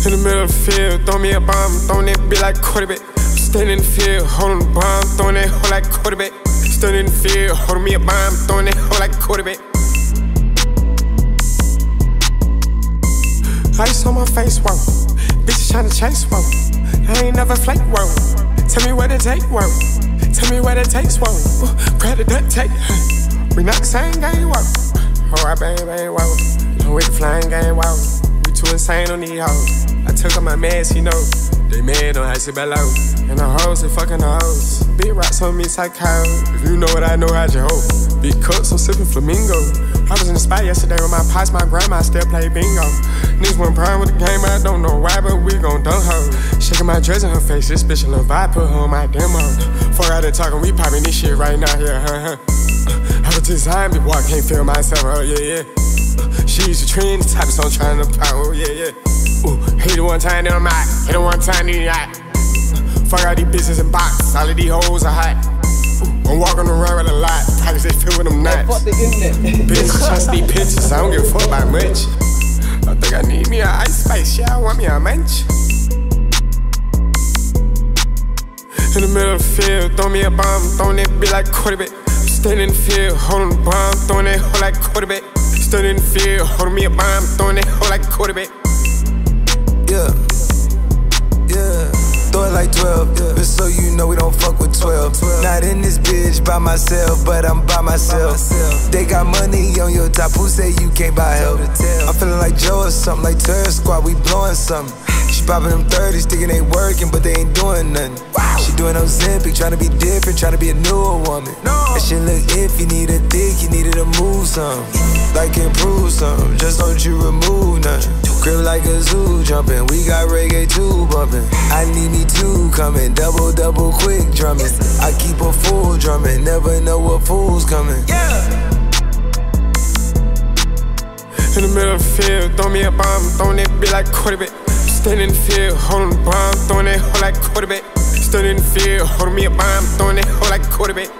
In the middle of the field, throw me a bomb, throwing that bitch like quarterback. Standing in the field, holding the bomb, throwing that hoe like quarterback. Standing in the field, holding me a bomb, throwing that hoe like quarterback. Ice on my face, whoa. Bitches tryna chase, whoa. I ain't never flake, whoa. Tell me where to take, whoa. Tell me where to take, whoa. Grab the duct tape. We not the same game, whoa. Oh, I bang, bang, whoa. With the flying game, whoa. Insane on these hoes. I took off my mask, you know. They mad on icy below. And the hoes, they fucking the hoes. Big rocks on me, psycho. If you know what I know, how'd you hope? Big cups, I'm sipping flamingo. I was in the spot yesterday with my pops, my grandma still play bingo. Niggas went prime with the game, I don't know why, but we gon' dunk her. Shaking my dress in her face, this bitch a little vibe, put her on my demo. Fuck out there talking, we popping this shit right now, yeah, huh, huh. Uh, I was designed, boy, I can't feel myself, oh, yeah, yeah. She's the type of song trying to pop, oh, yeah, yeah. Ooh, hit it one time, then I'm out. Hit it one time, then I'm out. Fuck all these bitches in box, all of these hoes are hot. Ooh, I'm walking around with a lot, pockets they fill with them nuts. Fuck the internet. Bitches trust these pictures, I don't give a fuck about much. I think I need me a ice spice, yeah, I want me a munch. In the middle of the field, throw me a bomb, throwing that bitch like quarterback. Standing in the field, holding the bomb, throwing that hoe like quarterback. Standing in the field, holding me a bomb, throwing that hoe like quarterback. Yeah. Yeah. Throw it like 12. Yeah. Just so you know we don't fuck with 12. Not in this bitch by myself, but I'm by myself. They got money on your top. Who say you can't buy help? I'm feeling like Joe or something like Turd Squad. We blowing something. She popping them 30s, thinking they working, but they ain't doing nothing. She doing Ozempic, trying to be different, trying to be a newer woman. That shit look if you need a dick, you needed to move some. Like improve some, just don't you remove nothing. Crib like a zoo jumping, we got reggae too bumping. I need me two coming, double double quick drumming. I keep a fool drumming, never know what fool's coming. Yeah. In the middle of the field, throw me a bomb, throwing that bitch like quarterback. Standing in the field, holding the bomb, throwing that hoe like quarterback. Standing in the field, holding me a bomb, throwing that hoe like quarterback.